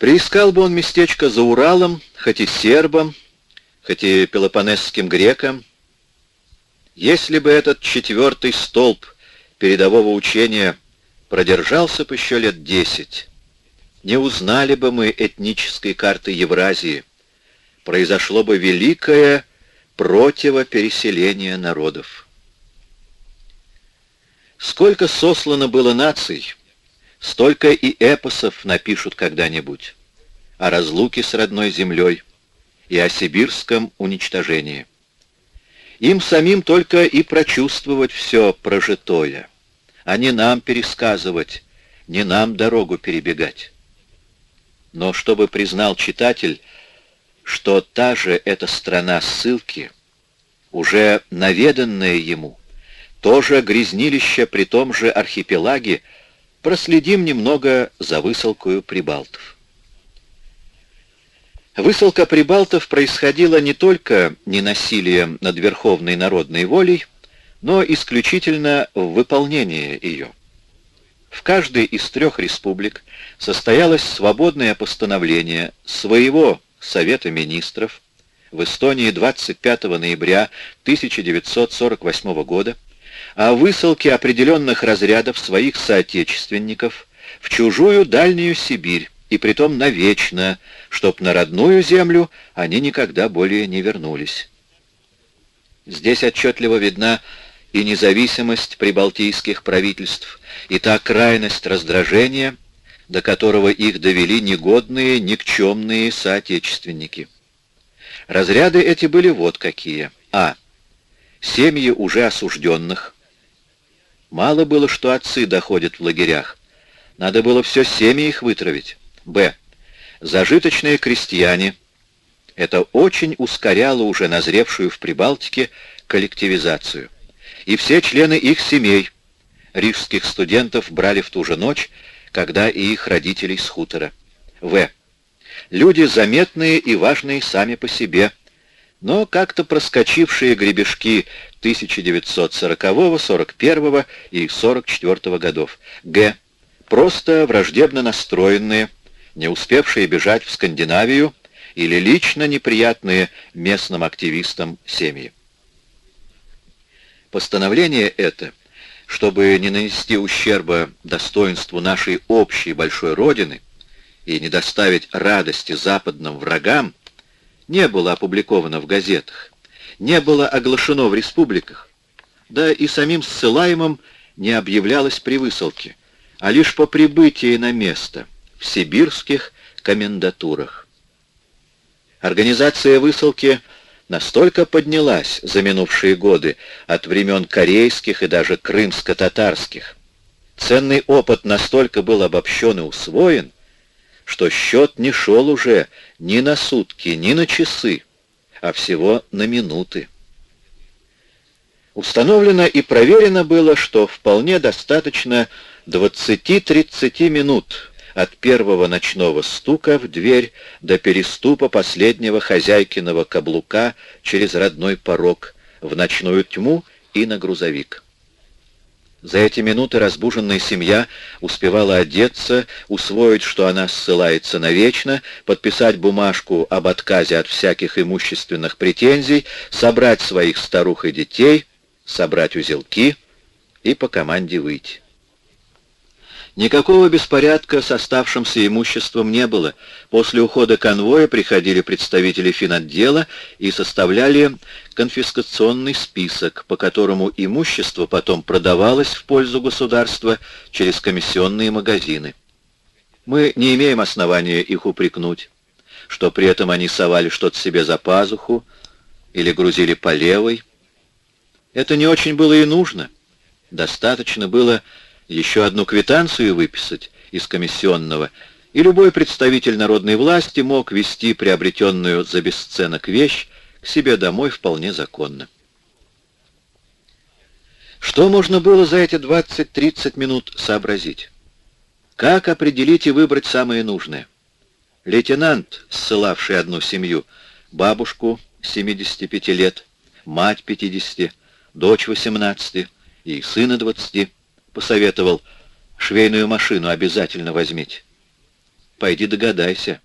Приискал бы он местечко за Уралом, хоть и сербом, хоть и пелопонесским греком. Если бы этот четвертый столб передового учения продержался бы еще лет десять, не узнали бы мы этнической карты Евразии, произошло бы великое противопереселение народов. Сколько сослано было наций, столько и эпосов напишут когда-нибудь о разлуке с родной землей и о сибирском уничтожении. Им самим только и прочувствовать все прожитое, а не нам пересказывать, не нам дорогу перебегать. Но чтобы признал читатель, что та же эта страна ссылки, уже наведанная ему, тоже грязнилище при том же архипелаге, проследим немного за высылкою прибалтов. Высылка прибалтов происходила не только ненасилием над верховной народной волей, но исключительно в выполнении ее. В каждой из трех республик состоялось свободное постановление своего Совета Министров в Эстонии 25 ноября 1948 года о высылке определенных разрядов своих соотечественников в чужую Дальнюю Сибирь, и притом навечно, чтоб на родную землю они никогда более не вернулись. Здесь отчетливо видна и независимость прибалтийских правительств, и та крайность раздражения, до которого их довели негодные, никчемные соотечественники. Разряды эти были вот какие. А. Семьи уже осужденных. Мало было, что отцы доходят в лагерях. Надо было все семьи их вытравить. Б. Зажиточные крестьяне. Это очень ускоряло уже назревшую в Прибалтике коллективизацию и все члены их семей, рижских студентов, брали в ту же ночь, когда и их родителей с хутора. В. Люди заметные и важные сами по себе, но как-то проскочившие гребешки 1940, 41 и 44 годов. Г. Просто враждебно настроенные, не успевшие бежать в Скандинавию или лично неприятные местным активистам семьи. Постановление это, чтобы не нанести ущерба достоинству нашей общей большой Родины и не доставить радости западным врагам, не было опубликовано в газетах, не было оглашено в республиках, да и самим ссылаемым не объявлялось при высылке, а лишь по прибытии на место в сибирских комендатурах. Организация высылки – настолько поднялась за минувшие годы от времен корейских и даже крымско-татарских. Ценный опыт настолько был обобщен и усвоен, что счет не шел уже ни на сутки, ни на часы, а всего на минуты. Установлено и проверено было, что вполне достаточно 20-30 минут от первого ночного стука в дверь до переступа последнего хозяйкиного каблука через родной порог в ночную тьму и на грузовик. За эти минуты разбуженная семья успевала одеться, усвоить, что она ссылается навечно, подписать бумажку об отказе от всяких имущественных претензий, собрать своих старух и детей, собрать узелки и по команде выйти. Никакого беспорядка с оставшимся имуществом не было. После ухода конвоя приходили представители финотдела и составляли конфискационный список, по которому имущество потом продавалось в пользу государства через комиссионные магазины. Мы не имеем основания их упрекнуть, что при этом они совали что-то себе за пазуху или грузили по левой. Это не очень было и нужно. Достаточно было еще одну квитанцию выписать из комиссионного, и любой представитель народной власти мог вести приобретенную за бесценок вещь к себе домой вполне законно. Что можно было за эти 20-30 минут сообразить? Как определить и выбрать самое нужное? Лейтенант, ссылавший одну семью, бабушку 75 лет, мать 50, дочь 18 и сына 20, посоветовал, швейную машину обязательно возьмите. Пойди догадайся.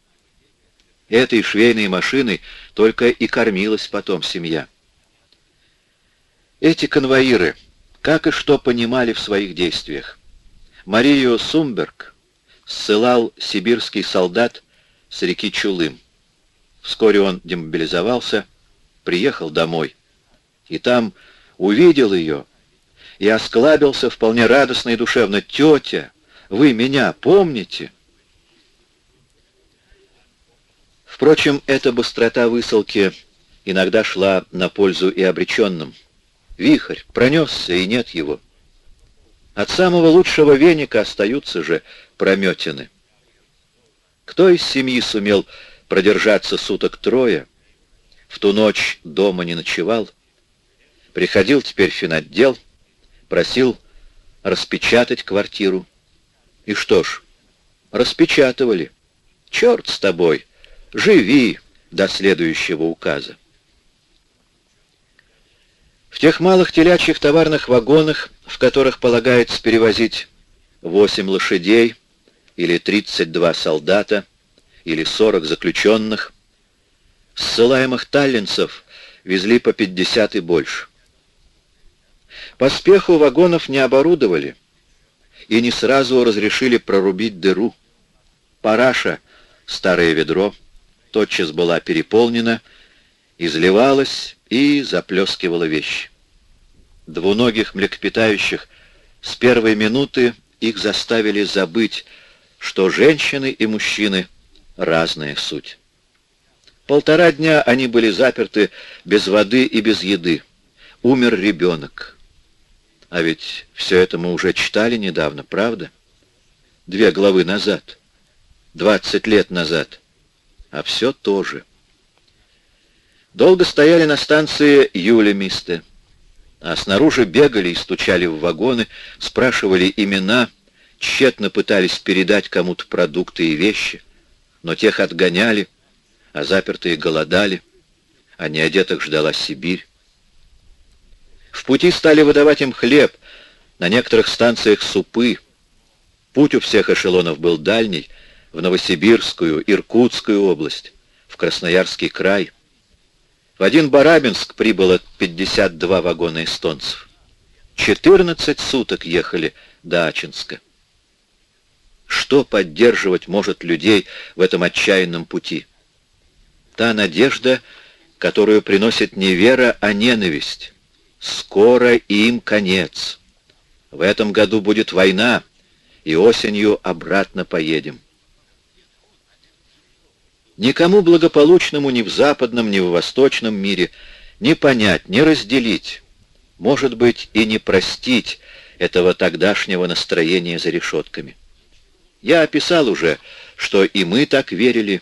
Этой швейной машиной только и кормилась потом семья. Эти конвоиры, как и что понимали в своих действиях. Марию Сумберг ссылал сибирский солдат с реки Чулым. Вскоре он демобилизовался, приехал домой. И там увидел ее и осклабился вполне радостно и душевно. «Тетя, вы меня помните?» Впрочем, эта быстрота высылки иногда шла на пользу и обреченным. Вихрь пронесся, и нет его. От самого лучшего веника остаются же прометины. Кто из семьи сумел продержаться суток трое, в ту ночь дома не ночевал, приходил теперь финотдел, просил распечатать квартиру. И что ж, распечатывали. Черт с тобой, живи до следующего указа. В тех малых телячьих товарных вагонах, в которых полагается перевозить 8 лошадей или 32 солдата или 40 заключенных, ссылаемых таллинцев везли по 50 и больше. По спеху вагонов не оборудовали и не сразу разрешили прорубить дыру. Параша, старое ведро, тотчас была переполнена, изливалась и заплескивала вещи. Двуногих млекопитающих с первой минуты их заставили забыть, что женщины и мужчины — разная суть. Полтора дня они были заперты без воды и без еды. Умер ребенок. А ведь все это мы уже читали недавно, правда? Две главы назад, двадцать лет назад. А все тоже. Долго стояли на станции Юлемисте, а снаружи бегали и стучали в вагоны, спрашивали имена, тщетно пытались передать кому-то продукты и вещи, но тех отгоняли, а запертые голодали, а неодетых ждала Сибирь. В пути стали выдавать им хлеб, на некоторых станциях супы. Путь у всех эшелонов был дальний, в Новосибирскую, Иркутскую область, в Красноярский край. В один Барабинск прибыло 52 вагона эстонцев. 14 суток ехали до Ачинска. Что поддерживать может людей в этом отчаянном пути? Та надежда, которую приносит не вера, а ненависть. Скоро им конец. В этом году будет война, и осенью обратно поедем. Никому благополучному ни в западном, ни в восточном мире не понять, не разделить, может быть, и не простить этого тогдашнего настроения за решетками. Я описал уже, что и мы так верили,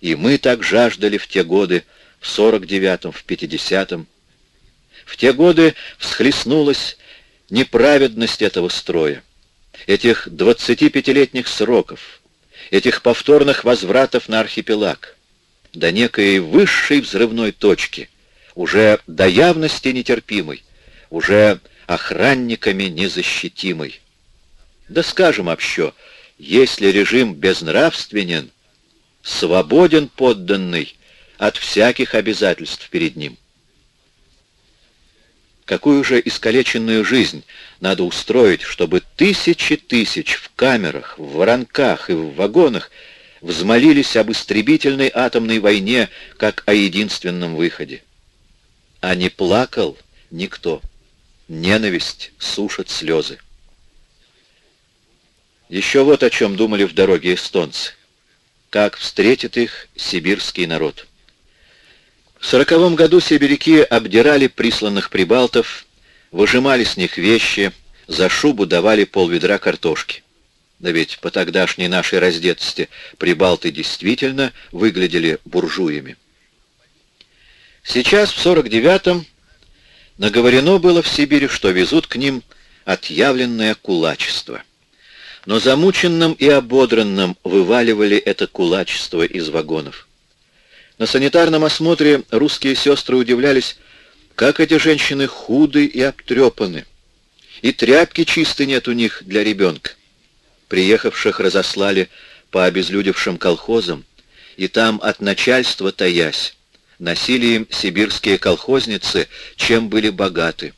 и мы так жаждали в те годы, в 49-м, в 50-м. В те годы всхлестнулась неправедность этого строя, этих 25-летних сроков, этих повторных возвратов на архипелаг, до некой высшей взрывной точки, уже до явности нетерпимой, уже охранниками незащитимой. Да скажем общо, если режим безнравственен, свободен подданный от всяких обязательств перед ним. Какую же искалеченную жизнь надо устроить, чтобы тысячи тысяч в камерах, в воронках и в вагонах взмолились об истребительной атомной войне, как о единственном выходе. А не плакал никто. Ненависть сушит слезы. Еще вот о чем думали в дороге эстонцы. Как встретит их сибирский народ. В сороковом году сибиряки обдирали присланных прибалтов, выжимали с них вещи, за шубу давали полведра картошки. Да ведь по тогдашней нашей раздетости прибалты действительно выглядели буржуями. Сейчас, в 49-м, наговорено было в Сибири, что везут к ним отъявленное кулачество. Но замученным и ободранным вываливали это кулачество из вагонов. На санитарном осмотре русские сестры удивлялись, как эти женщины худы и обтрепаны. И тряпки чистой нет у них для ребенка. Приехавших разослали по обезлюдевшим колхозам, и там от начальства таясь, носили им сибирские колхозницы, чем были богаты.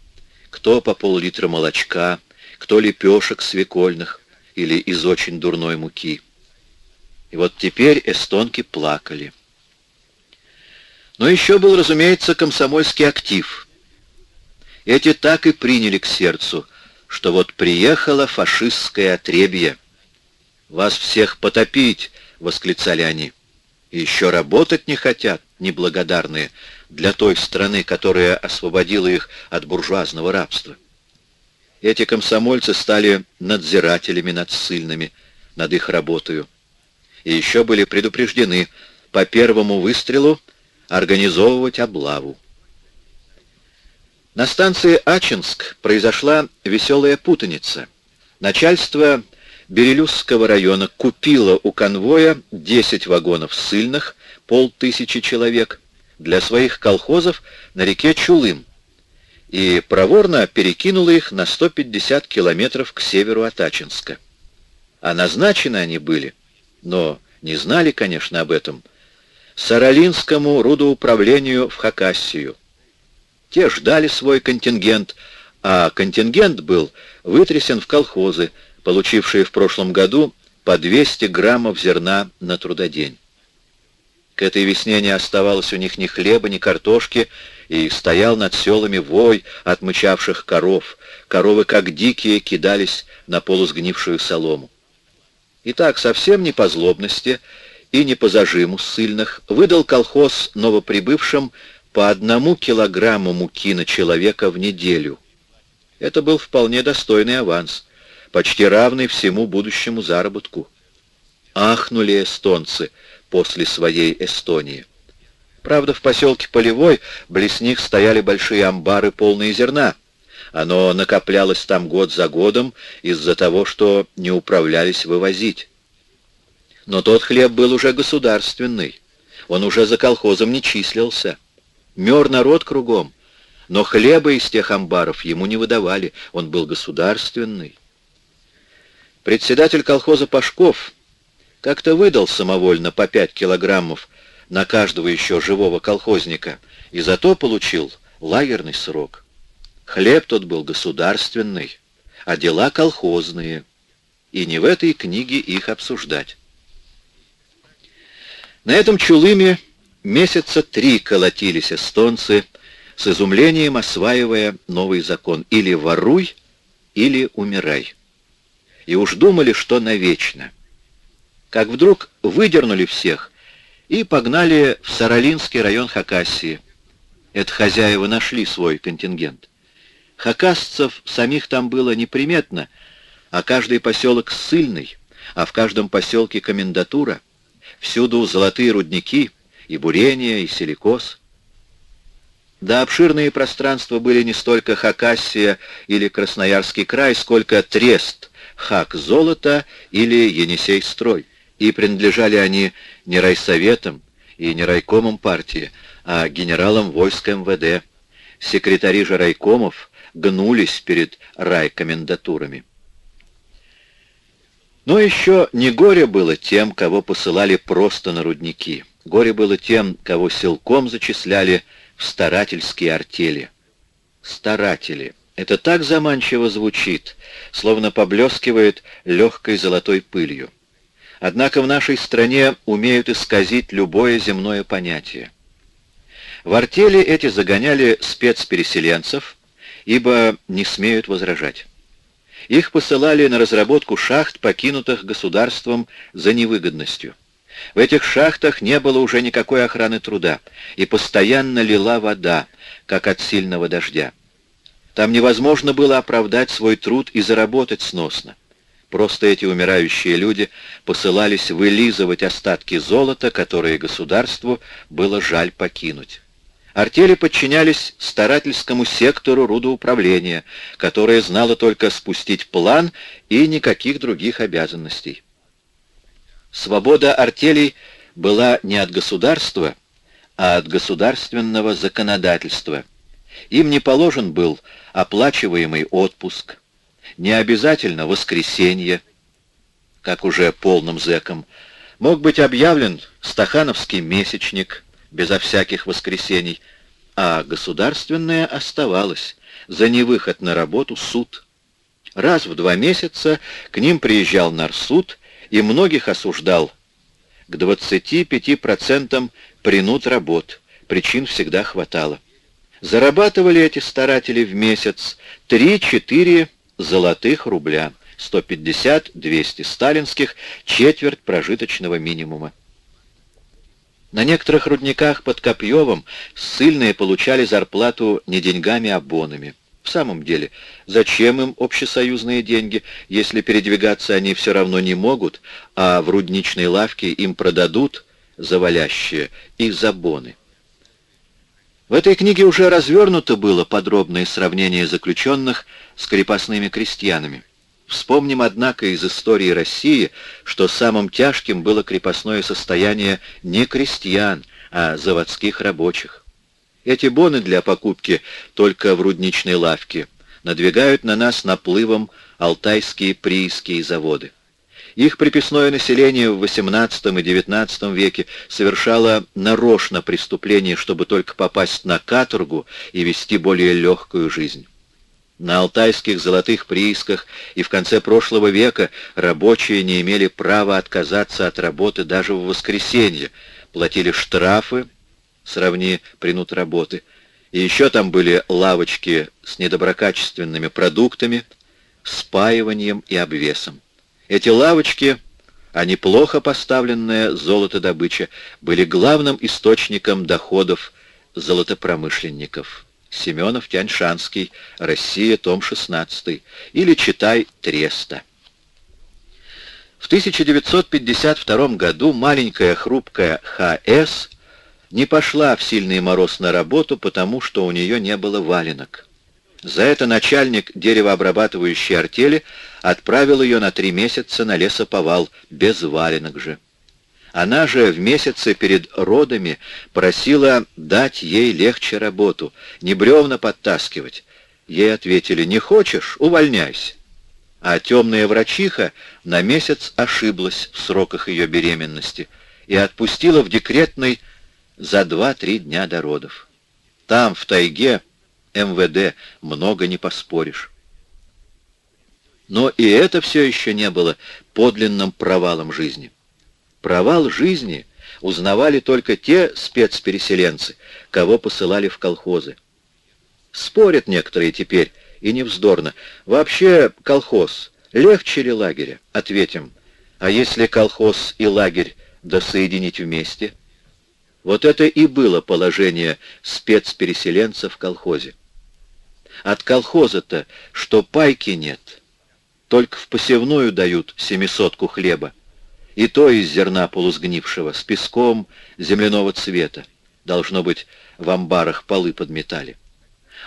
Кто по пол-литра молочка, кто лепешек свекольных или из очень дурной муки. И вот теперь эстонки плакали. Но еще был, разумеется, комсомольский актив. Эти так и приняли к сердцу, что вот приехало фашистское отребье. «Вас всех потопить!» — восклицали они. Еще работать не хотят, неблагодарные, для той страны, которая освободила их от буржуазного рабства. Эти комсомольцы стали надзирателями над ссыльными, над их работою. И еще были предупреждены по первому выстрелу организовывать облаву. На станции Ачинск произошла веселая путаница. Начальство Берелюзского района купило у конвоя 10 вагонов ссыльных, полтысячи человек, для своих колхозов на реке Чулым и проворно перекинуло их на 150 километров к северу от Ачинска. А назначены они были, но не знали, конечно, об этом, Саралинскому рудоуправлению в Хакассию. Те ждали свой контингент, а контингент был вытрясен в колхозы, получившие в прошлом году по 200 граммов зерна на трудодень. К этой весне не оставалось у них ни хлеба, ни картошки, и стоял над селами вой отмычавших коров. Коровы, как дикие, кидались на полусгнившую солому. И так, совсем не по злобности и не по зажиму ссыльных, выдал колхоз новоприбывшим по одному килограмму муки на человека в неделю. Это был вполне достойный аванс почти равный всему будущему заработку. Ахнули эстонцы после своей Эстонии. Правда, в поселке Полевой близ них стояли большие амбары, полные зерна. Оно накоплялось там год за годом из-за того, что не управлялись вывозить. Но тот хлеб был уже государственный. Он уже за колхозом не числился. Мер народ кругом. Но хлеба из тех амбаров ему не выдавали. Он был государственный. Председатель колхоза Пашков как-то выдал самовольно по пять килограммов на каждого еще живого колхозника и зато получил лагерный срок. Хлеб тот был государственный, а дела колхозные, и не в этой книге их обсуждать. На этом чулыме месяца три колотились эстонцы, с изумлением осваивая новый закон «или воруй, или умирай» и уж думали, что навечно. Как вдруг выдернули всех и погнали в Саралинский район Хакассии. Это хозяева нашли свой контингент. Хакасцев самих там было неприметно, а каждый поселок ссыльный, а в каждом поселке комендатура, всюду золотые рудники, и бурение, и силикоз. Да, обширные пространства были не столько Хакассия или Красноярский край, сколько Трест, Хак Золото или Енисей Строй, и принадлежали они не райсоветам и не райкомам партии, а генералам войск МВД. Секретари же райкомов гнулись перед райкомендатурами. Но еще не горе было тем, кого посылали просто на рудники. Горе было тем, кого силком зачисляли в старательские артели. Старатели. Это так заманчиво звучит, словно поблескивает легкой золотой пылью. Однако в нашей стране умеют исказить любое земное понятие. В артели эти загоняли спецпереселенцев, ибо не смеют возражать. Их посылали на разработку шахт, покинутых государством за невыгодностью. В этих шахтах не было уже никакой охраны труда, и постоянно лила вода, как от сильного дождя. Там невозможно было оправдать свой труд и заработать сносно. Просто эти умирающие люди посылались вылизывать остатки золота, которые государству было жаль покинуть. Артели подчинялись старательскому сектору рудоуправления, которое знало только спустить план и никаких других обязанностей. Свобода артелей была не от государства, а от государственного законодательства. Им не положен был оплачиваемый отпуск, не обязательно воскресенье, как уже полным зэкам, Мог быть объявлен стахановский месячник, безо всяких воскресений, а государственное оставалось, за невыход на работу суд. Раз в два месяца к ним приезжал нарсуд и многих осуждал к 25% принуд работ, причин всегда хватало. Зарабатывали эти старатели в месяц 3-4 золотых рубля, 150-200 сталинских, четверть прожиточного минимума. На некоторых рудниках под Копьевым ссыльные получали зарплату не деньгами, а бонами. В самом деле, зачем им общесоюзные деньги, если передвигаться они все равно не могут, а в рудничной лавке им продадут завалящие и забоны? В этой книге уже развернуто было подробное сравнение заключенных с крепостными крестьянами. Вспомним, однако, из истории России, что самым тяжким было крепостное состояние не крестьян, а заводских рабочих. Эти боны для покупки только в рудничной лавке надвигают на нас наплывом алтайские прииские заводы. Их приписное население в XVIII и XIX веке совершало нарочно преступление, чтобы только попасть на каторгу и вести более легкую жизнь. На алтайских золотых приисках и в конце прошлого века рабочие не имели права отказаться от работы даже в воскресенье, платили штрафы, сравни принуд работы, и еще там были лавочки с недоброкачественными продуктами, спаиванием и обвесом. Эти лавочки, а неплохо поставленная золотодобыча, были главным источником доходов золотопромышленников. Семенов Тяньшанский, Россия, том 16, или читай Треста. В 1952 году маленькая хрупкая Х.С. не пошла в сильный мороз на работу, потому что у нее не было валенок. За это начальник деревообрабатывающей артели отправил ее на три месяца на лесоповал, без валенок же. Она же в месяце перед родами просила дать ей легче работу, не бревна подтаскивать. Ей ответили, не хочешь, увольняйся. А темная врачиха на месяц ошиблась в сроках ее беременности и отпустила в декретный за два-три дня до родов. Там, в тайге, МВД, много не поспоришь. Но и это все еще не было подлинным провалом жизни. Провал жизни узнавали только те спецпереселенцы, кого посылали в колхозы. Спорят некоторые теперь, и невздорно. Вообще колхоз легче ли лагеря? Ответим. А если колхоз и лагерь досоединить вместе? Вот это и было положение спецпереселенцев в колхозе. От колхоза-то, что пайки нет, только в посевную дают семисотку хлеба и то из зерна полусгнившего, с песком земляного цвета. Должно быть, в амбарах полы подметали.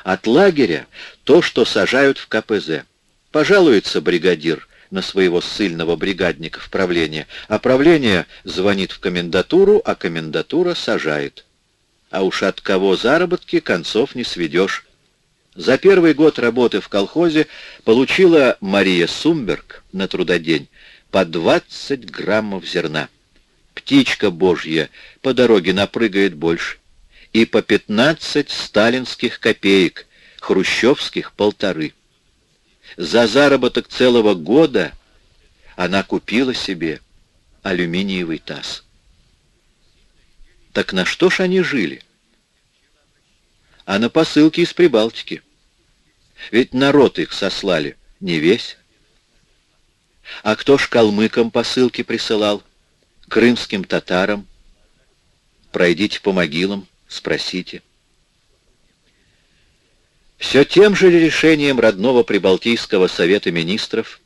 От лагеря то, что сажают в КПЗ. Пожалуется бригадир на своего ссыльного бригадника в правление, а правление звонит в комендатуру, а комендатура сажает. А уж от кого заработки концов не сведешь. За первый год работы в колхозе получила Мария Сумберг на трудодень по 20 граммов зерна. Птичка божья по дороге напрыгает больше. И по 15 сталинских копеек, хрущевских полторы. За заработок целого года она купила себе алюминиевый таз. Так на что ж они жили? А на посылки из Прибалтики. Ведь народ их сослали, не весь. А кто ж калмыкам посылки присылал? Крымским татарам? Пройдите по могилам, спросите. Все тем же решением родного Прибалтийского совета министров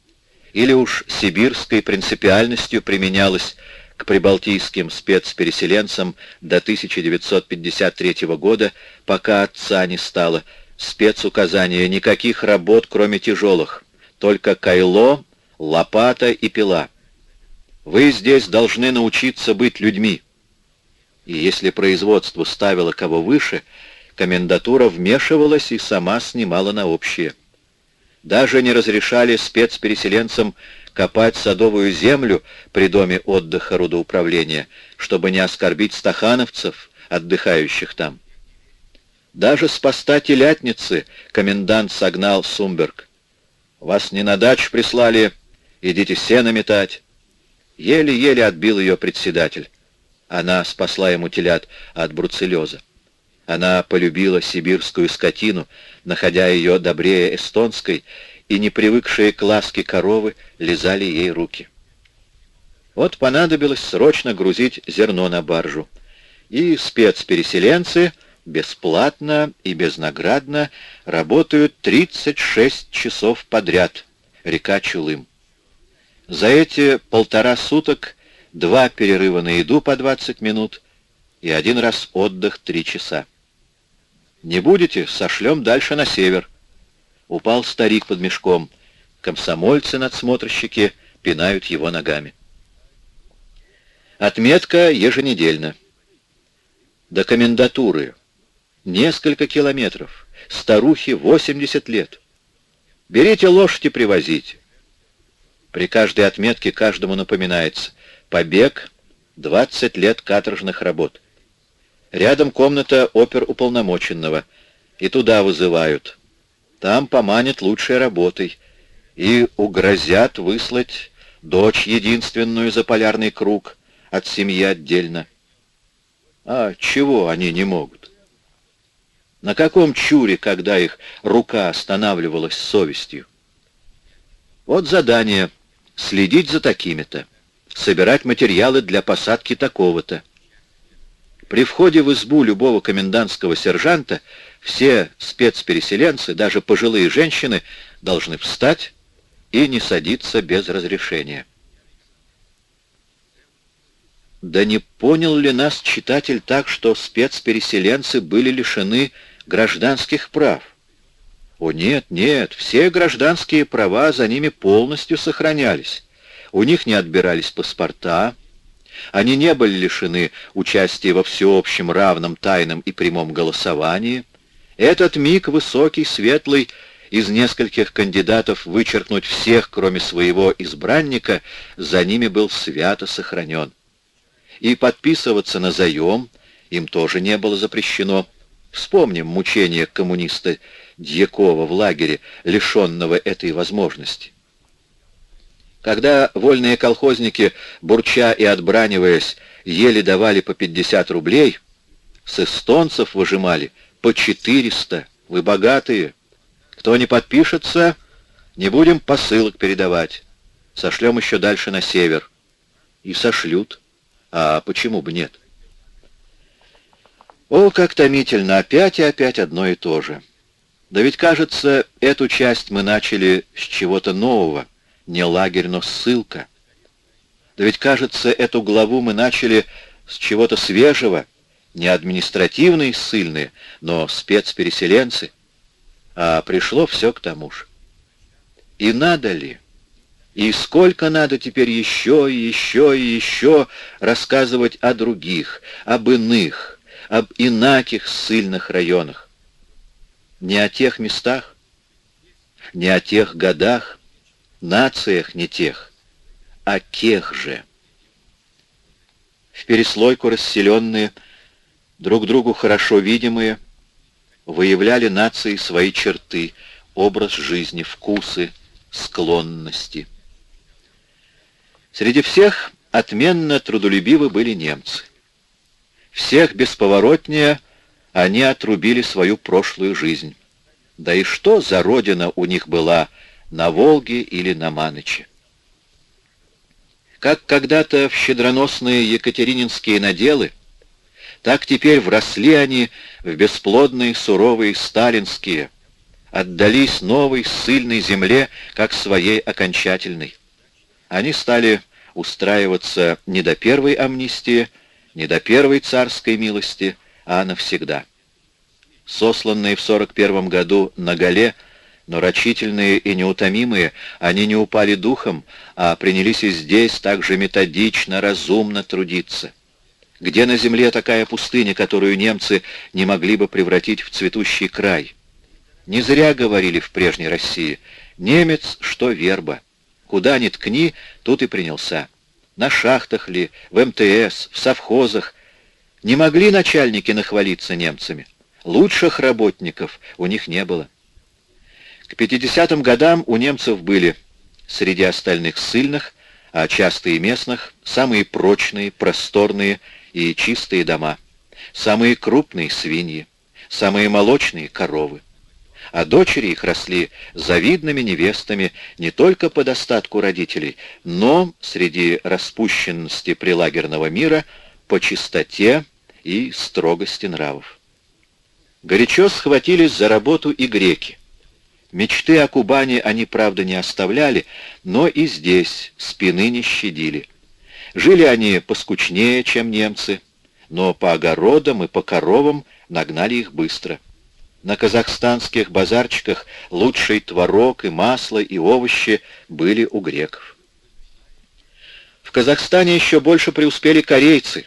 или уж сибирской принципиальностью применялось к прибалтийским спецпереселенцам до 1953 года, пока отца не стало, спецуказания никаких работ, кроме тяжелых, только кайло лопата и пила. Вы здесь должны научиться быть людьми. И если производство ставило кого выше, комендатура вмешивалась и сама снимала на общее. Даже не разрешали спецпереселенцам копать садовую землю при доме отдыха рудоуправления, чтобы не оскорбить стахановцев, отдыхающих там. Даже с поста телятницы комендант согнал Сумберг. «Вас не на дачу прислали, идите сено метать». Еле-еле отбил ее председатель. Она спасла ему телят от бруцеллеза. Она полюбила сибирскую скотину, находя ее добрее эстонской, и непривыкшие к ласке коровы лизали ей руки. Вот понадобилось срочно грузить зерно на баржу. И спецпереселенцы бесплатно и безнаградно работают 36 часов подряд, река Чулым. За эти полтора суток два перерыва на еду по 20 минут и один раз отдых 3 часа. Не будете, сошлем дальше на север. Упал старик под мешком. Комсомольцы-надсмотрщики пинают его ногами. Отметка еженедельно. До комендатуры. Несколько километров. Старухе 80 лет. Берите лошадь и привозите. При каждой отметке каждому напоминается. Побег, 20 лет каторжных работ. Рядом комната оперуполномоченного. И туда вызывают. Там поманят лучшей работой. И угрозят выслать дочь единственную за полярный круг, от семьи отдельно. А чего они не могут? На каком чуре, когда их рука останавливалась совестью? Вот задание — следить за такими-то, собирать материалы для посадки такого-то. При входе в избу любого комендантского сержанта все спецпереселенцы, даже пожилые женщины, должны встать и не садиться без разрешения. Да не понял ли нас читатель так, что спецпереселенцы были лишены гражданских прав? О нет, нет, все гражданские права за ними полностью сохранялись. У них не отбирались паспорта, они не были лишены участия во всеобщем равном тайном и прямом голосовании. Этот миг высокий, светлый, из нескольких кандидатов вычеркнуть всех, кроме своего избранника, за ними был свято сохранен. И подписываться на заем им тоже не было запрещено. Вспомним мучения коммуниста Дьякова в лагере, лишенного этой возможности. Когда вольные колхозники, бурча и отбраниваясь, еле давали по 50 рублей, с эстонцев выжимали по 400. Вы богатые. Кто не подпишется, не будем посылок передавать. Сошлем еще дальше на север. И сошлют. А почему бы нет? О, как томительно! Опять и опять одно и то же. Да ведь, кажется, эту часть мы начали с чего-то нового — не лагерь, но ссылка. Да ведь, кажется, эту главу мы начали с чего-то свежего, не административные ссыльные, но спецпереселенцы. А пришло все к тому же. И надо ли? И сколько надо теперь еще и еще и еще рассказывать о других, об иных, об инаких ссыльных районах? Не о тех местах, не о тех годах, нациях не тех, а кех же. В переслойку расселенные, друг другу хорошо видимые, выявляли нации свои черты, образ жизни, вкусы, склонности. Среди всех отменно трудолюбивы были немцы. Всех бесповоротнее они отрубили свою прошлую жизнь. Да и что за родина у них была на Волге или на Маныче. Как когда-то в щедроносные екатерининские наделы, так теперь вросли они в бесплодные суровые сталинские, отдались новой ссыльной земле, как своей окончательной. Они стали устраиваться не до первой амнистии, не до первой царской милости, а навсегда. Сосланные в 41 году на Гале, но рачительные и неутомимые, они не упали духом, а принялись и здесь так же методично, разумно трудиться. Где на земле такая пустыня, которую немцы не могли бы превратить в цветущий край? Не зря говорили в прежней России «немец, что верба». Куда ни ткни, тут и принялся. На шахтах ли, в МТС, в совхозах. Не могли начальники нахвалиться немцами. Лучших работников у них не было. К 50-м годам у немцев были среди остальных ссыльных, а часто и местных, самые прочные, просторные и чистые дома, самые крупные свиньи, самые молочные коровы. А дочери их росли завидными невестами не только по достатку родителей, но среди распущенности прилагерного мира по чистоте и строгости нравов. Горячо схватились за работу и греки. Мечты о Кубани они, правда, не оставляли, но и здесь спины не щадили. Жили они поскучнее, чем немцы, но по огородам и по коровам нагнали их быстро. На казахстанских базарчиках лучший творог и масло и овощи были у греков. В Казахстане еще больше преуспели корейцы,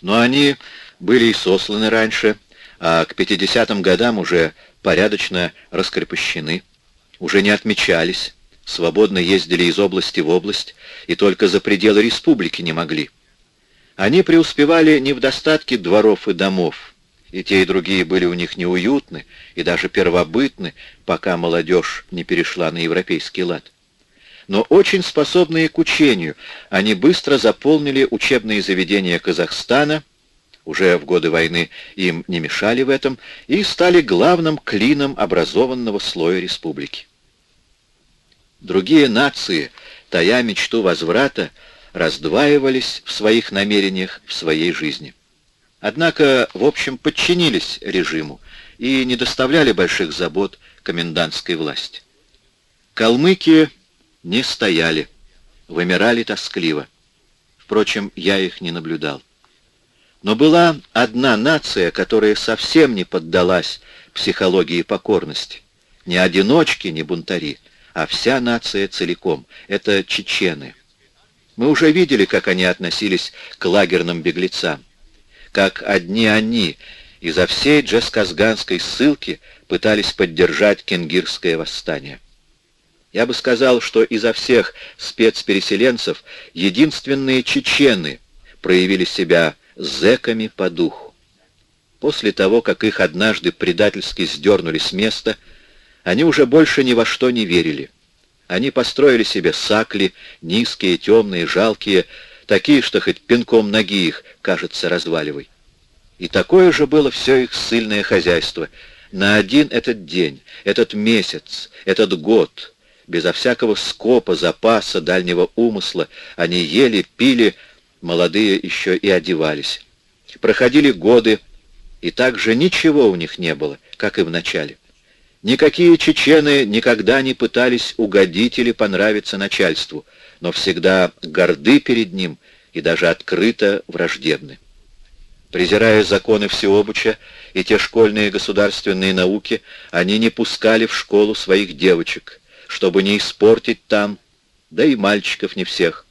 но они были и сосланы раньше, а к 50-м годам уже порядочно раскрепощены, уже не отмечались, свободно ездили из области в область и только за пределы республики не могли. Они преуспевали не в достатке дворов и домов, и те, и другие были у них неуютны и даже первобытны, пока молодежь не перешла на европейский лад. Но очень способные к учению, они быстро заполнили учебные заведения Казахстана, уже в годы войны им не мешали в этом, и стали главным клином образованного слоя республики. Другие нации, тая мечту возврата, раздваивались в своих намерениях, в своей жизни. Однако, в общем, подчинились режиму и не доставляли больших забот комендантской власти. Калмыки не стояли, вымирали тоскливо. Впрочем, я их не наблюдал. Но была одна нация, которая совсем не поддалась психологии покорности. Ни одиночки, ни бунтари, а вся нация целиком. Это чечены. Мы уже видели, как они относились к лагерным беглецам. Как одни они изо всей джесказганской ссылки пытались поддержать кенгирское восстание. Я бы сказал, что изо всех спецпереселенцев единственные чечены проявили себя зэками по духу. После того, как их однажды предательски сдернули с места, они уже больше ни во что не верили. Они построили себе сакли, низкие, темные, жалкие, такие, что хоть пинком ноги их, кажется, разваливай. И такое же было все их сильное хозяйство. На один этот день, этот месяц, этот год, безо всякого скопа, запаса, дальнего умысла, они ели, пили, молодые еще и одевались. Проходили годы, и также ничего у них не было, как и в начале. Никакие чечены никогда не пытались угодить или понравиться начальству, но всегда горды перед ним и даже открыто враждебны. Презирая законы всеобуча и те школьные государственные науки, они не пускали в школу своих девочек, чтобы не испортить там, да и мальчиков не всех.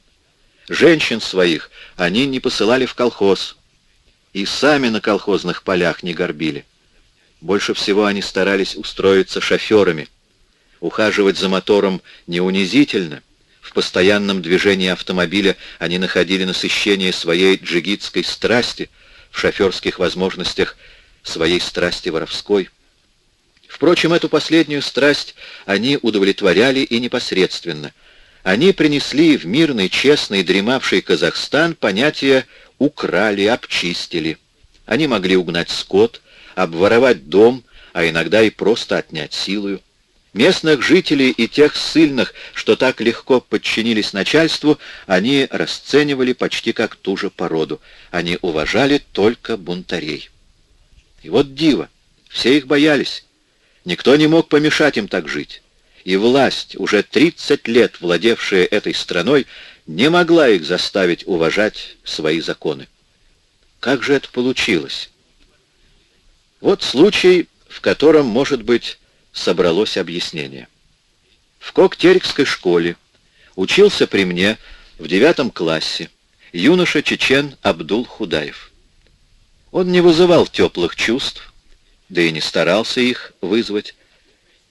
Женщин своих они не посылали в колхоз, и сами на колхозных полях не горбили. Больше всего они старались устроиться шоферами. Ухаживать за мотором не унизительно. В постоянном движении автомобиля они находили насыщение своей джигитской страсти, в шоферских возможностях своей страсти воровской. Впрочем, эту последнюю страсть они удовлетворяли и непосредственно — они принесли в мирный, честный, дремавший Казахстан понятие «украли», «обчистили». Они могли угнать скот, обворовать дом, а иногда и просто отнять силою. Местных жителей и тех ссыльных, что так легко подчинились начальству, они расценивали почти как ту же породу. Они уважали только бунтарей. И вот диво, все их боялись. Никто не мог помешать им так жить и власть, уже 30 лет владевшая этой страной, не могла их заставить уважать свои законы. Как же это получилось? Вот случай, в котором, может быть, собралось объяснение. В Коктерикской школе учился при мне в девятом классе юноша чечен Абдул Худаев. Он не вызывал теплых чувств, да и не старался их вызвать,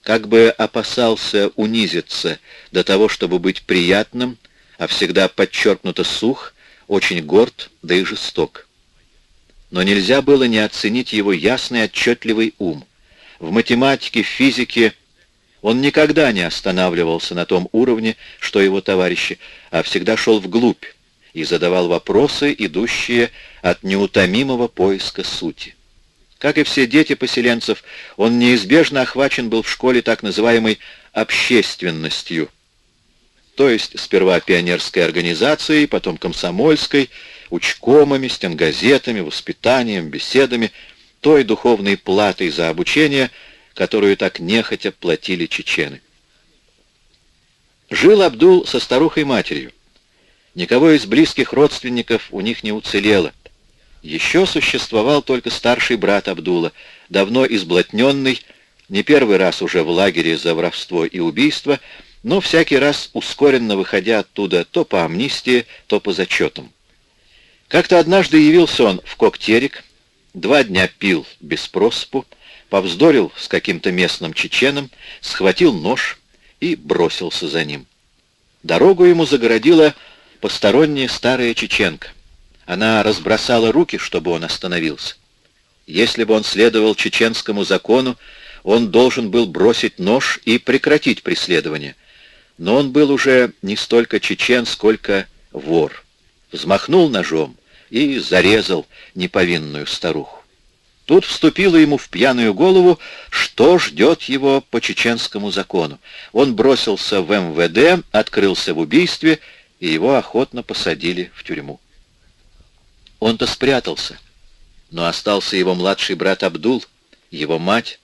как бы опасался унизиться до того, чтобы быть приятным, а всегда подчеркнуто сух, очень горд, да и жесток. Но нельзя было не оценить его ясный, отчетливый ум. В математике, в физике он никогда не останавливался на том уровне, что его товарищи, а всегда шел вглубь и задавал вопросы, идущие от неутомимого поиска сути. Как и все дети поселенцев, он неизбежно охвачен был в школе так называемой «общественностью», то есть сперва пионерской организацией, потом комсомольской, учкомами, стенгазетами, воспитанием, беседами, той духовной платой за обучение, которую так нехотя платили чечены. Жил Абдул со старухой-матерью. Никого из близких родственников у них не уцелело. Еще существовал только старший брат Абдула, давно изблотненный, не первый раз уже в лагере за воровство и убийство, но всякий раз ускоренно выходя оттуда то по амнистии, то по зачетам. Как-то однажды явился он в Коктерик, два дня пил без проспу, повздорил с каким-то местным чеченом, схватил нож и бросился за ним. Дорогу ему загородила посторонняя старая чеченка. Она разбросала руки, чтобы он остановился. Если бы он следовал чеченскому закону, он должен был бросить нож и прекратить преследование. Но он был уже не столько чечен, сколько вор. Взмахнул ножом и зарезал неповинную старуху. Тут вступило ему в пьяную голову, что ждет его по чеченскому закону. Он бросился в МВД, открылся в убийстве, и его охотно посадили в тюрьму. Он-то спрятался, но остался его младший брат Абдул, его мать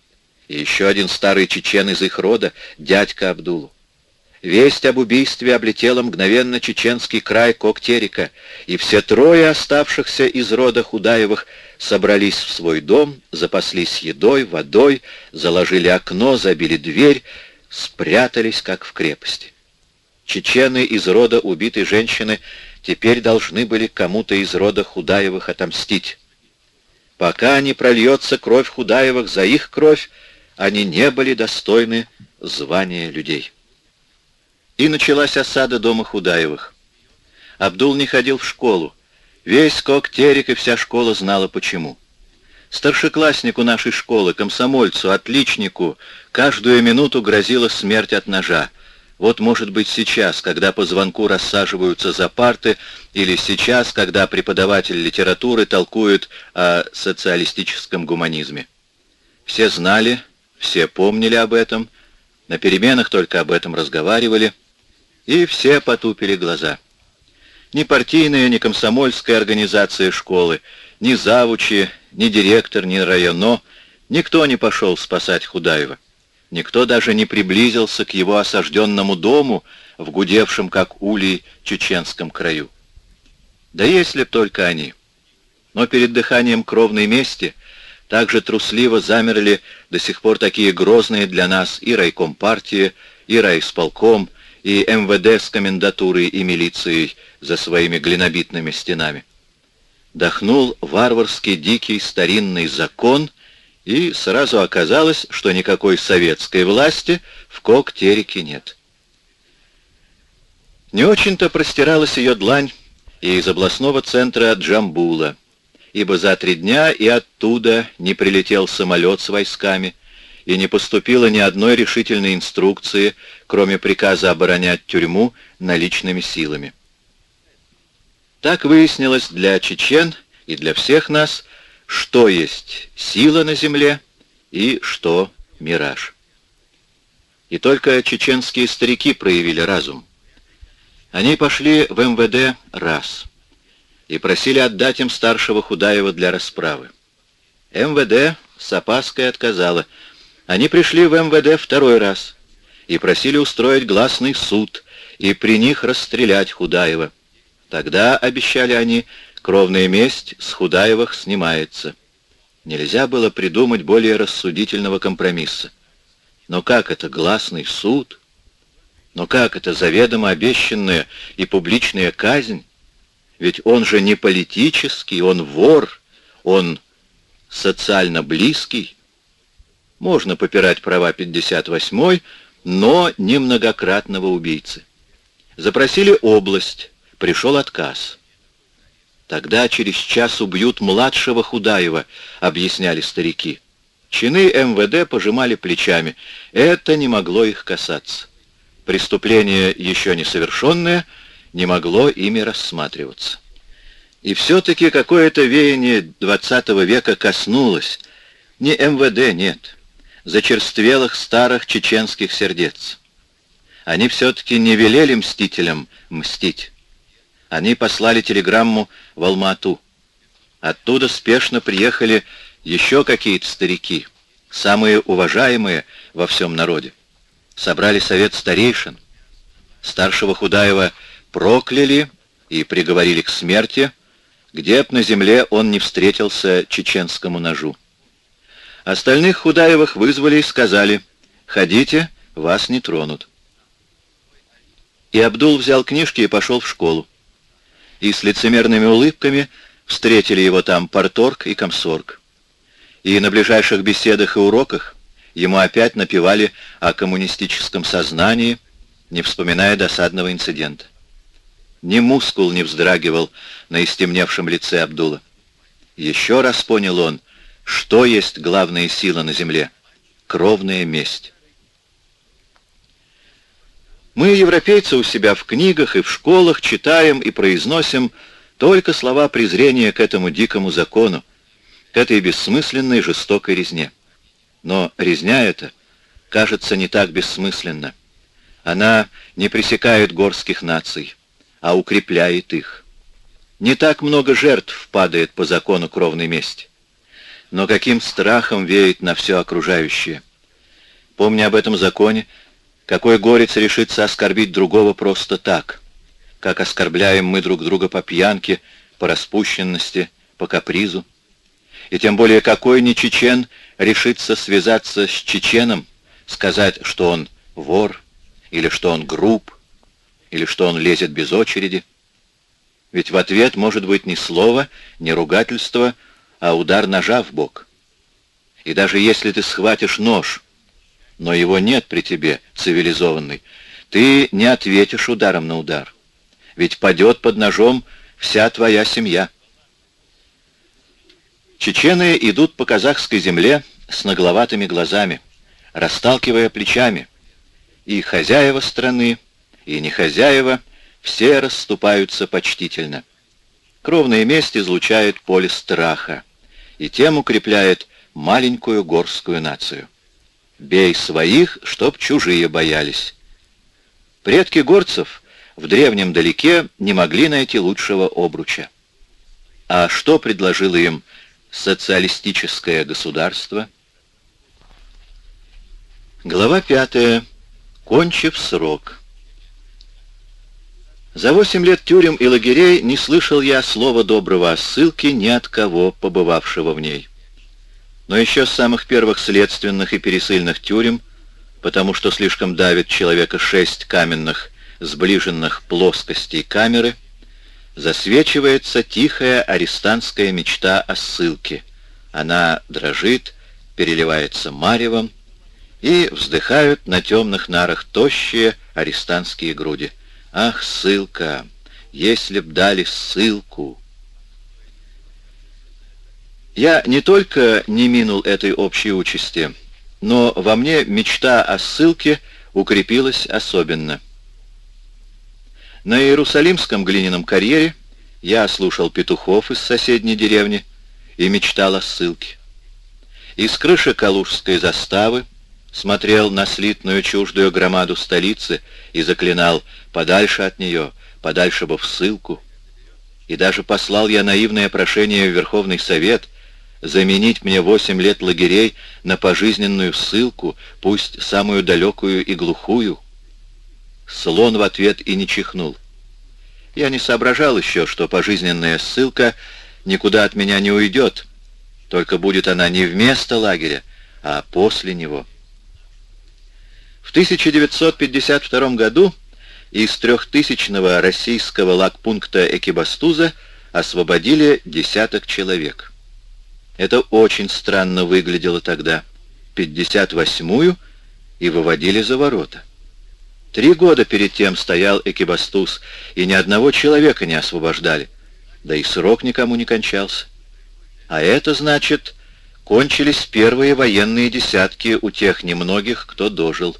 и еще один старый чечен из их рода, дядька Абдулу. Весть об убийстве облетела мгновенно чеченский край Коктерика, и все трое оставшихся из рода Худаевых собрались в свой дом, запаслись едой, водой, заложили окно, забили дверь, спрятались, как в крепости. Чечены из рода убитой женщины теперь должны были кому-то из рода Худаевых отомстить. Пока не прольется кровь Худаевых за их кровь, они не были достойны звания людей. И началась осада дома Худаевых. Абдул не ходил в школу. Весь Коктерик и вся школа знала почему. Старшекласснику нашей школы, комсомольцу, отличнику, каждую минуту грозила смерть от ножа. Вот, может быть, сейчас, когда по звонку рассаживаются за парты, или сейчас, когда преподаватель литературы толкует о социалистическом гуманизме. Все знали, все помнили об этом, на переменах только об этом разговаривали — и все потупили глаза. Ни партийная, ни комсомольская организация школы, ни завучи, ни директор, ни районо, никто не пошел спасать Худаева. Никто даже не приблизился к его осажденному дому в гудевшем, как улей, чеченском краю. Да если б только они. Но перед дыханием кровной мести так же трусливо замерли до сих пор такие грозные для нас и райком партии, и райисполком, и МВД с комендатурой и милицией за своими глинобитными стенами. Дохнул варварский дикий старинный закон, и сразу оказалось, что никакой советской власти в Коктерике нет. Не очень-то простиралась ее длань и из областного центра Джамбула, ибо за три дня и оттуда не прилетел самолет с войсками, и не поступило ни одной решительной инструкции, кроме приказа оборонять тюрьму наличными силами. Так выяснилось для чечен и для всех нас, что есть сила на земле и что мираж. И только чеченские старики проявили разум. Они пошли в МВД раз и просили отдать им старшего Худаева для расправы. МВД с опаской отказала — они пришли в МВД второй раз и просили устроить гласный суд и при них расстрелять Худаева. Тогда, обещали они, кровная месть с Худаевых снимается. Нельзя было придумать более рассудительного компромисса. Но как это гласный суд? Но как это заведомо обещанная и публичная казнь? Ведь он же не политический, он вор, он социально близкий. Можно попирать права 58-й, но не многократного убийцы. Запросили область, пришел отказ. Тогда через час убьют младшего Худаева, объясняли старики. Чины МВД пожимали плечами. Это не могло их касаться. Преступление, еще не совершенное, не могло ими рассматриваться. И все-таки какое-то веяние XX века коснулось. Не МВД, нет. Зачерствелых старых чеченских сердец. Они все-таки не велели мстителям мстить. Они послали телеграмму в Алмату. Оттуда спешно приехали еще какие-то старики, самые уважаемые во всем народе. Собрали совет старейшин. Старшего Худаева прокляли и приговорили к смерти, где б на земле он не встретился чеченскому ножу. Остальных Худаевых вызвали и сказали, «Ходите, вас не тронут». И Абдул взял книжки и пошел в школу и с лицемерными улыбками встретили его там порторг и комсорг. И на ближайших беседах и уроках ему опять напевали о коммунистическом сознании, не вспоминая досадного инцидента. Ни мускул не вздрагивал на истемневшем лице Абдула. Еще раз понял он, что есть главная сила на земле — кровная месть. Мы, европейцы, у себя в книгах и в школах читаем и произносим только слова презрения к этому дикому закону, к этой бессмысленной жестокой резне. Но резня эта кажется не так бессмысленна. Она не пресекает горских наций, а укрепляет их. Не так много жертв падает по закону кровной мести. Но каким страхом веет на все окружающее. Помня об этом законе, какой горец решится оскорбить другого просто так? Как оскорбляем мы друг друга по пьянке, по распущенности, по капризу? И тем более какой не чечен решится связаться с чеченом, сказать, что он вор, или что он груб, или что он лезет без очереди? Ведь в ответ может быть ни слова, ни ругательства, а удар ножа в бок. И даже если ты схватишь нож, но его нет при тебе, цивилизованный. Ты не ответишь ударом на удар. Ведь падет под ножом вся твоя семья. Чечены идут по казахской земле с нагловатыми глазами, расталкивая плечами. И хозяева страны, и не хозяева, все расступаются почтительно. Кровная месть излучает поле страха и тем укрепляет маленькую горскую нацию. Бей своих, чтоб чужие боялись. Предки горцев в древнем далеке не могли найти лучшего обруча. А что предложило им социалистическое государство? Глава пятая. Кончив срок. За восемь лет тюрем и лагерей не слышал я слова доброго о ссылке ни от кого, побывавшего в ней но еще с самых первых следственных и пересыльных тюрем, потому что слишком давит человека шесть каменных, сближенных плоскостей камеры, засвечивается тихая арестантская мечта о ссылке. Она дрожит, переливается маревом, и вздыхают на темных нарах тощие арестантские груди. Ах, ссылка! Если б дали ссылку! Я не только не минул этой общей участи, но во мне мечта о ссылке укрепилась особенно. На Иерусалимском глиняном карьере я слушал петухов из соседней деревни и мечтал о ссылке. Из крыши Калужской заставы смотрел на слитную чуждую громаду столицы и заклинал подальше от нее, подальше бы в ссылку. И даже послал я наивное прошение в Верховный Совет — заменить мне восемь лет лагерей на пожизненную ссылку, пусть самую далекую и глухую? Слон в ответ и не чихнул. Я не соображал еще, что пожизненная ссылка никуда от меня не уйдет, только будет она не вместо лагеря, а после него. В 1952 году из трехтысячного российского лагпункта Экибастуза освободили десяток человек. Это очень странно выглядело тогда. 58-ю и выводили за ворота. Три года перед тем стоял Экибастуз, и ни одного человека не освобождали, да и срок никому не кончался. А это значит, кончились первые военные десятки у тех немногих, кто дожил.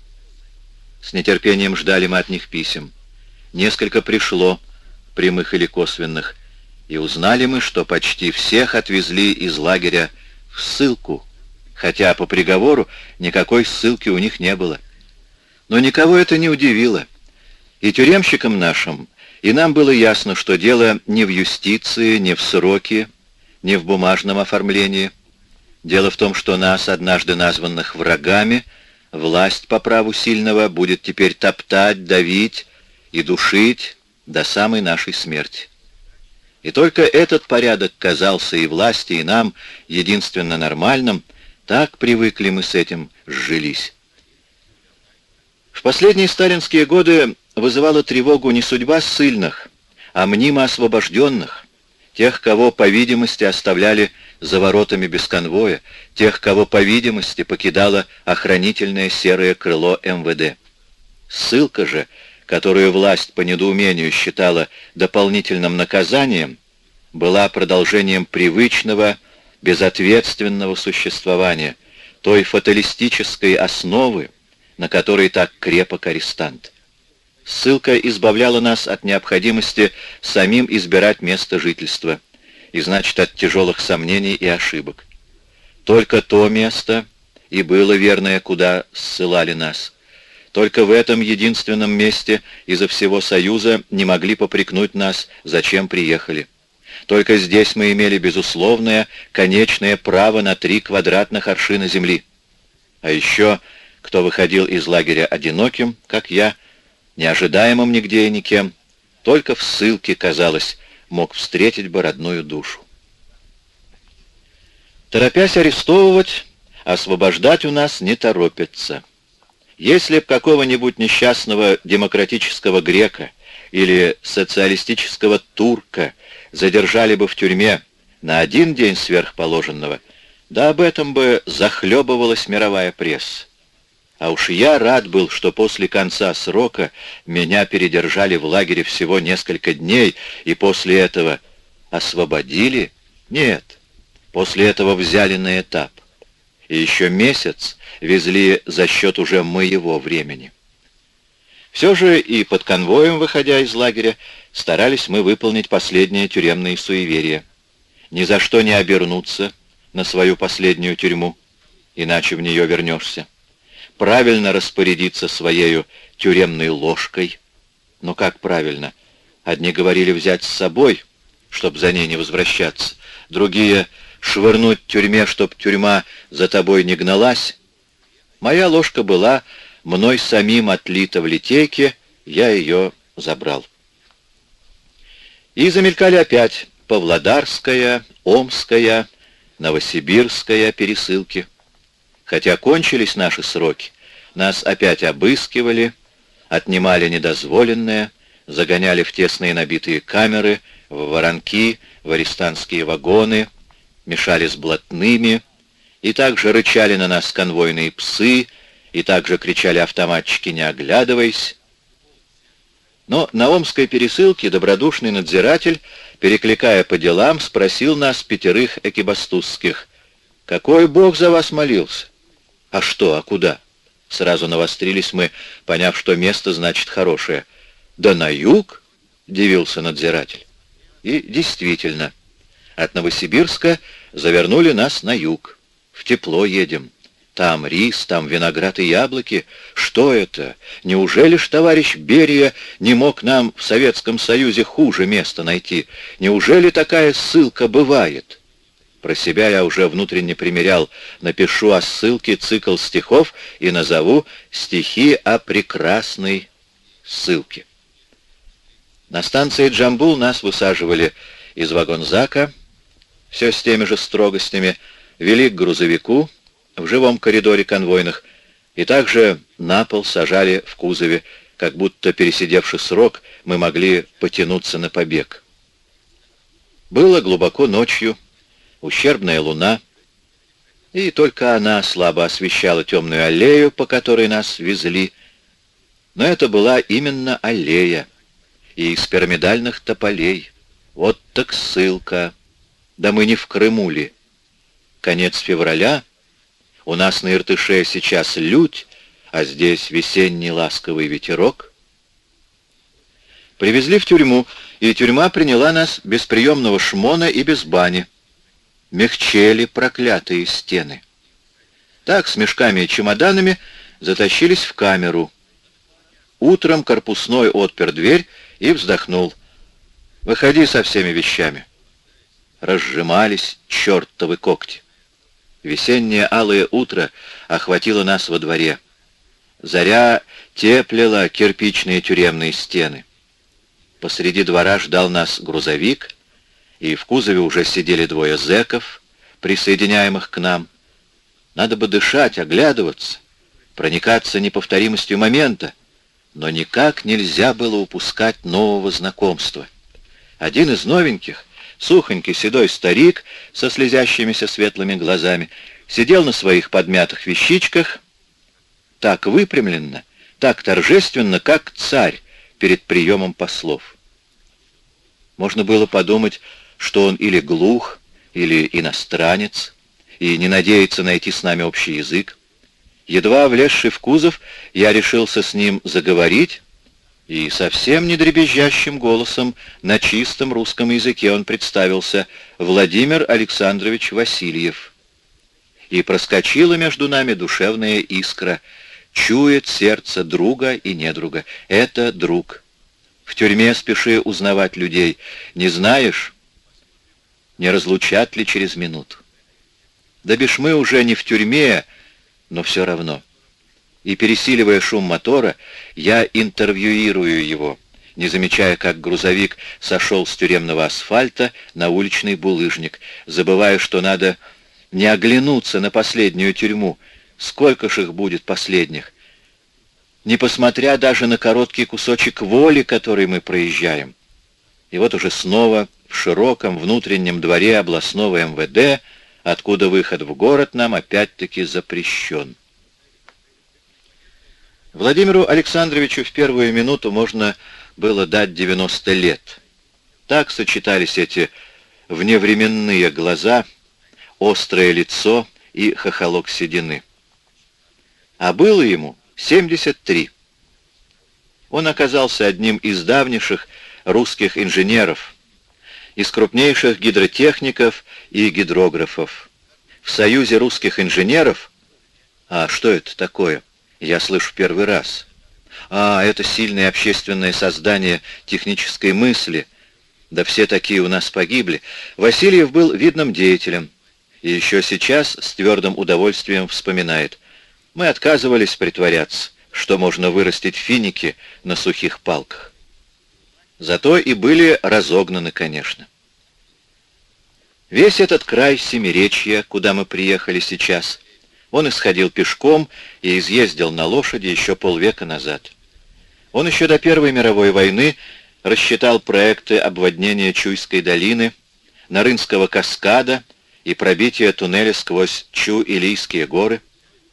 С нетерпением ждали мы от них писем. Несколько пришло, прямых или косвенных, и узнали мы, что почти всех отвезли из лагеря в ссылку, хотя по приговору никакой ссылки у них не было. Но никого это не удивило. И тюремщикам нашим, и нам было ясно, что дело не в юстиции, не в сроке, не в бумажном оформлении. Дело в том, что нас, однажды названных врагами, власть по праву сильного будет теперь топтать, давить и душить до самой нашей смерти. И только этот порядок казался и власти, и нам единственно нормальным, так привыкли мы с этим, сжились. В последние сталинские годы вызывала тревогу не судьба ссыльных, а мнимо освобожденных, тех, кого, по видимости, оставляли за воротами без конвоя, тех, кого, по видимости, покидало охранительное серое крыло МВД. Ссылка же, которую власть по недоумению считала дополнительным наказанием, была продолжением привычного, безответственного существования, той фаталистической основы, на которой так крепок арестант. Ссылка избавляла нас от необходимости самим избирать место жительства, и значит от тяжелых сомнений и ошибок. Только то место и было верное, куда ссылали нас. Только в этом единственном месте изо всего Союза не могли попрекнуть нас, зачем приехали. Только здесь мы имели безусловное, конечное право на три квадратных аршина земли. А еще, кто выходил из лагеря одиноким, как я, неожидаемым нигде и никем, только в ссылке, казалось, мог встретить бы родную душу. Торопясь арестовывать, освобождать у нас не торопятся. Если б какого-нибудь несчастного демократического грека или социалистического турка задержали бы в тюрьме на один день сверхположенного, да об этом бы захлебывалась мировая пресса. А уж я рад был, что после конца срока меня передержали в лагере всего несколько дней, и после этого освободили? Нет, после этого взяли на этап. И еще месяц везли за счет уже моего времени. Все же и под конвоем, выходя из лагеря, старались мы выполнить последние тюремные суеверия. Ни за что не обернуться на свою последнюю тюрьму, иначе в нее вернешься. Правильно распорядиться своею тюремной ложкой. Но как правильно? Одни говорили взять с собой, чтобы за ней не возвращаться. Другие — швырнуть тюрьме, чтоб тюрьма за тобой не гналась. Моя ложка была мной самим отлита в литейке, я ее забрал. И замелькали опять Павлодарская, Омская, Новосибирская пересылки. Хотя кончились наши сроки, нас опять обыскивали, отнимали недозволенное, загоняли в тесные набитые камеры, в воронки, в арестантские вагоны, мешали с блатными, и также рычали на нас конвойные псы, и также кричали автоматчики «Не оглядываясь!». Но на Омской пересылке добродушный надзиратель, перекликая по делам, спросил нас пятерых экибастузских, «Какой бог за вас молился?» «А что, а куда?» Сразу навострились мы, поняв, что место значит хорошее. «Да на юг?» — дивился надзиратель. И действительно, от Новосибирска завернули нас на юг. В тепло едем. Там рис, там виноград и яблоки. Что это? Неужели ж товарищ Берия не мог нам в Советском Союзе хуже места найти? Неужели такая ссылка бывает? Про себя я уже внутренне примерял. Напишу о ссылке цикл стихов и назову «Стихи о прекрасной ссылке». На станции Джамбул нас высаживали из вагонзака, все с теми же строгостями, вели к грузовику, в живом коридоре конвойных, и также на пол сажали в кузове, как будто, пересидевший срок, мы могли потянуться на побег. Было глубоко ночью, ущербная луна. и только она слабо освещала темную аллею, по которой нас везли. Но это была именно аллея, и из пирамидальных тополей. Вот так ссылка. Да мы не в Крыму ли? Конец февраля. У нас на Иртыше сейчас лють, а здесь весенний ласковый ветерок. Привезли в тюрьму, и тюрьма приняла нас без приемного шмона и без бани. Мягчели проклятые стены. Так, с мешками и чемоданами, затащились в камеру. Утром корпусной отпер дверь и вздохнул. «Выходи со всеми вещами». Разжимались чертовы когти. Весеннее алое утро охватило нас во дворе. Заря теплила кирпичные тюремные стены. Посреди двора ждал нас грузовик, и в кузове уже сидели двое зэков, присоединяемых к нам. Надо бы дышать, оглядываться, проникаться неповторимостью момента, но никак нельзя было упускать нового знакомства. Один из новеньких, сухонький седой старик со слезящимися светлыми глазами, сидел на своих подмятых вещичках, так выпрямленно, так торжественно, как царь, перед приемом послов. Можно было подумать, что он или глух, или иностранец, и не надеется найти с нами общий язык. Едва влезший в кузов, я решился с ним заговорить, и совсем не дребезжащим голосом на чистом русском языке он представился Владимир Александрович Васильев. И проскочила между нами душевная искра — чует сердце друга и недруга. Это друг. В тюрьме спеши узнавать людей. Не знаешь, не разлучат ли через минуту. Да бишь мы уже не в тюрьме, но все равно. И пересиливая шум мотора, я интервьюирую его, не замечая, как грузовик сошел с тюремного асфальта на уличный булыжник, забывая, что надо не оглянуться на последнюю тюрьму, Сколько ж их будет последних? Не посмотря даже на короткий кусочек воли, который мы проезжаем. И вот уже снова в широком внутреннем дворе областного МВД, откуда выход в город нам опять-таки запрещен. Владимиру Александровичу в первую минуту можно было дать 90 лет. Так сочетались эти вневременные глаза, острое лицо и хохолок седины а было ему 73. Он оказался одним из давнейших русских инженеров, из крупнейших гидротехников и гидрографов. В Союзе русских инженеров... А что это такое? Я слышу первый раз. А, это сильное общественное создание технической мысли. Да все такие у нас погибли. Васильев был видным деятелем. И еще сейчас с твердым удовольствием вспоминает. Мы отказывались притворяться, что можно вырастить финики на сухих палках. Зато и были разогнаны, конечно. Весь этот край Семиречья, куда мы приехали сейчас, он исходил пешком и изъездил на лошади еще полвека назад. Он еще до Первой мировой войны рассчитал проекты обводнения Чуйской долины, Нарынского каскада и пробития туннеля сквозь Чу-Илийские горы,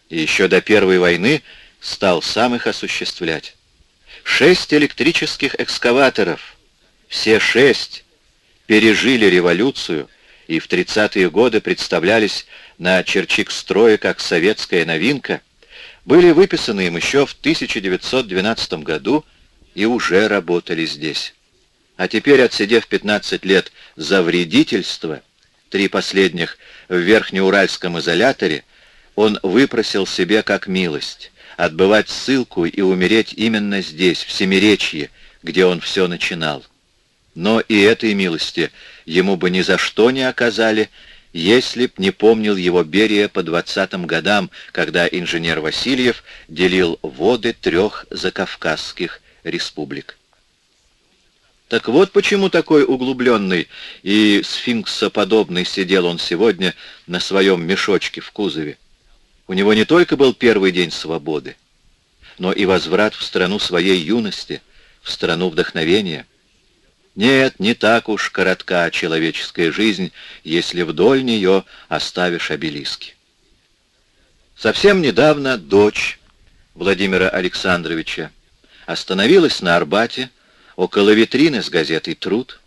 и еще до Первой войны стал сам их осуществлять. Шесть электрических экскаваторов, все шесть, пережили революцию и в 30-е годы представлялись на Черчик-строе как советская новинка, были выписаны им еще в 1912 году и уже работали здесь. А теперь, отсидев 15 лет за вредительство, три последних в Верхнеуральском изоляторе, он выпросил себе как милость отбывать ссылку и умереть именно здесь, в Семиречье, где он все начинал. Но и этой милости ему бы ни за что не оказали, если б не помнил его Берия по двадцатым годам, когда инженер Васильев делил воды трех закавказских республик. Так вот почему такой углубленный и сфинксоподобный сидел он сегодня на своем мешочке в кузове. У него не только был первый день свободы, но и возврат в страну своей юности, в страну вдохновения. Нет, не так уж коротка человеческая жизнь, если вдоль нее оставишь обелиски. Совсем недавно дочь Владимира Александровича остановилась на Арбате около витрины с газетой «Труд».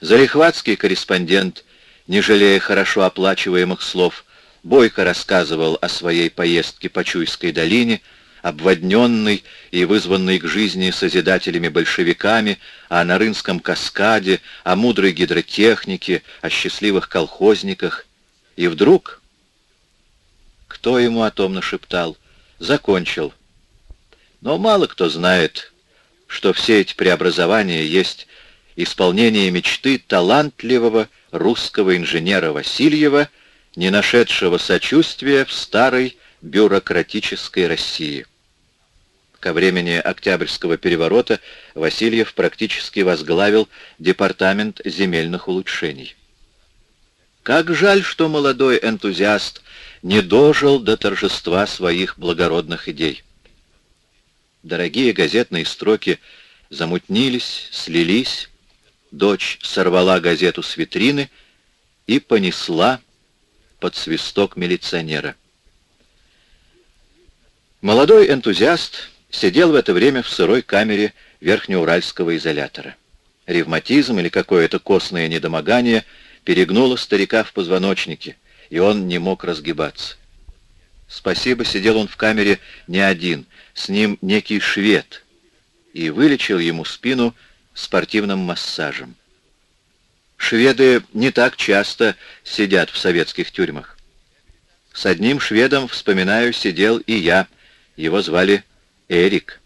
Залихватский корреспондент, не жалея хорошо оплачиваемых слов, бойко рассказывал о своей поездке по Чуйской долине, обводненной и вызванной к жизни созидателями-большевиками, о Нарынском каскаде, о мудрой гидротехнике, о счастливых колхозниках. И вдруг кто ему о том нашептал? Закончил. Но мало кто знает, что все эти преобразования есть исполнение мечты талантливого русского инженера Васильева, не нашедшего сочувствия в старой бюрократической России. Ко времени Октябрьского переворота Васильев практически возглавил Департамент земельных улучшений. Как жаль, что молодой энтузиаст не дожил до торжества своих благородных идей. Дорогие газетные строки замутнились, слились, дочь сорвала газету с витрины и понесла под свисток милиционера. Молодой энтузиаст сидел в это время в сырой камере верхнеуральского изолятора. Ревматизм или какое-то костное недомогание перегнуло старика в позвоночнике и он не мог разгибаться. Спасибо, сидел он в камере не один, с ним некий швед, и вылечил ему спину спортивным массажем. Шведы не так часто сидят в советских тюрьмах. С одним шведом, вспоминаю, сидел и я. Его звали Эрик.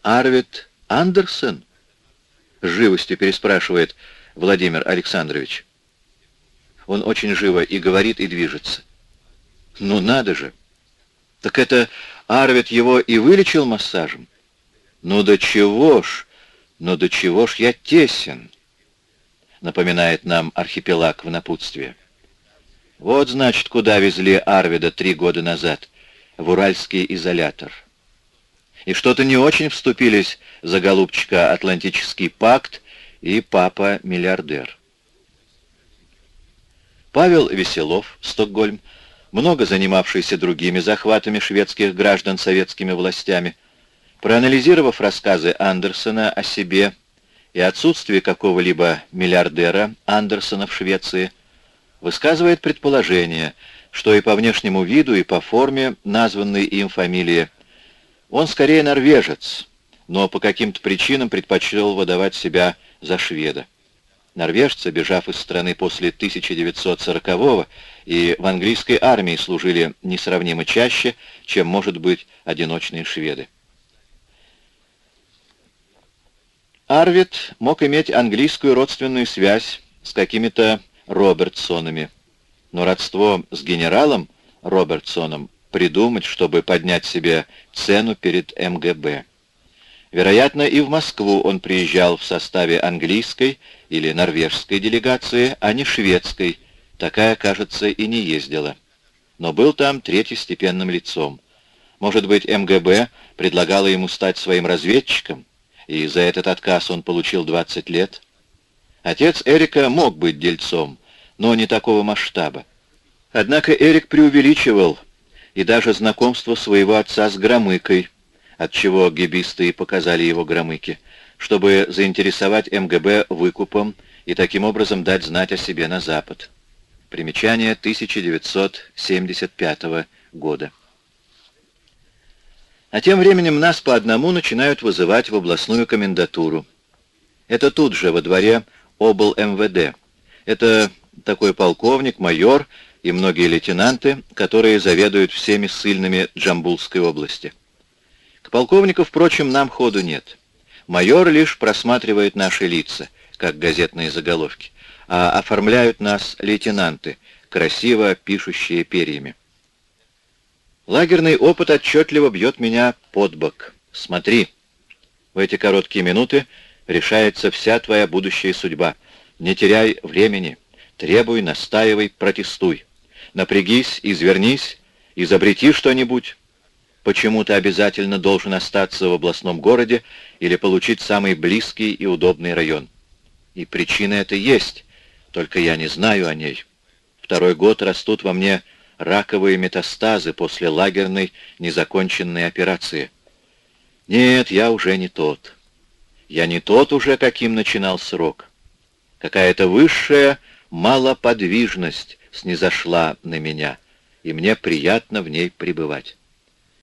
«Арвид Андерсон?» — живостью переспрашивает Владимир Александрович. Он очень живо и говорит, и движется. Ну надо же! Так это Арвид его и вылечил массажем? Ну до чего ж, ну до чего ж я тесен, напоминает нам архипелаг в напутствие. Вот, значит, куда везли Арвида три года назад, в уральский изолятор. И что-то не очень вступились за голубчика Атлантический пакт и папа-миллиардер. Павел Веселов, Стокгольм, много занимавшийся другими захватами шведских граждан советскими властями, проанализировав рассказы Андерсона о себе и отсутствие какого-либо миллиардера Андерсона в Швеции, высказывает предположение, что и по внешнему виду, и по форме названной им фамилии он скорее норвежец, но по каким-то причинам предпочел выдавать себя за шведа. Норвежцы, бежав из страны после 1940-го, и в английской армии служили несравнимо чаще, чем, может быть, одиночные шведы. Арвид мог иметь английскую родственную связь с какими-то Робертсонами, но родство с генералом Робертсоном придумать, чтобы поднять себе цену перед МГБ. Вероятно, и в Москву он приезжал в составе английской или норвежской делегации, а не шведской. Такая, кажется, и не ездила. Но был там третьестепенным лицом. Может быть, МГБ предлагала ему стать своим разведчиком, и за этот отказ он получил 20 лет? Отец Эрика мог быть дельцом, но не такого масштаба. Однако Эрик преувеличивал, и даже знакомство своего отца с Громыкой — отчего гибисты и показали его громыки, чтобы заинтересовать МГБ выкупом и таким образом дать знать о себе на Запад. Примечание 1975 года. А тем временем нас по одному начинают вызывать в областную комендатуру. Это тут же, во дворе обл. МВД. Это такой полковник, майор и многие лейтенанты, которые заведуют всеми ссыльными Джамбулской области. К полковнику, впрочем, нам ходу нет. Майор лишь просматривает наши лица, как газетные заголовки, а оформляют нас лейтенанты, красиво пишущие перьями. Лагерный опыт отчетливо бьет меня под бок. Смотри, в эти короткие минуты решается вся твоя будущая судьба. Не теряй времени. Требуй, настаивай, протестуй. Напрягись, извернись, изобрети что-нибудь, почему ты обязательно должен остаться в областном городе или получить самый близкий и удобный район. И причина это есть, только я не знаю о ней. Второй год растут во мне раковые метастазы после лагерной незаконченной операции. Нет, я уже не тот. Я не тот уже, каким начинал срок. Какая-то высшая малоподвижность снизошла на меня, и мне приятно в ней пребывать.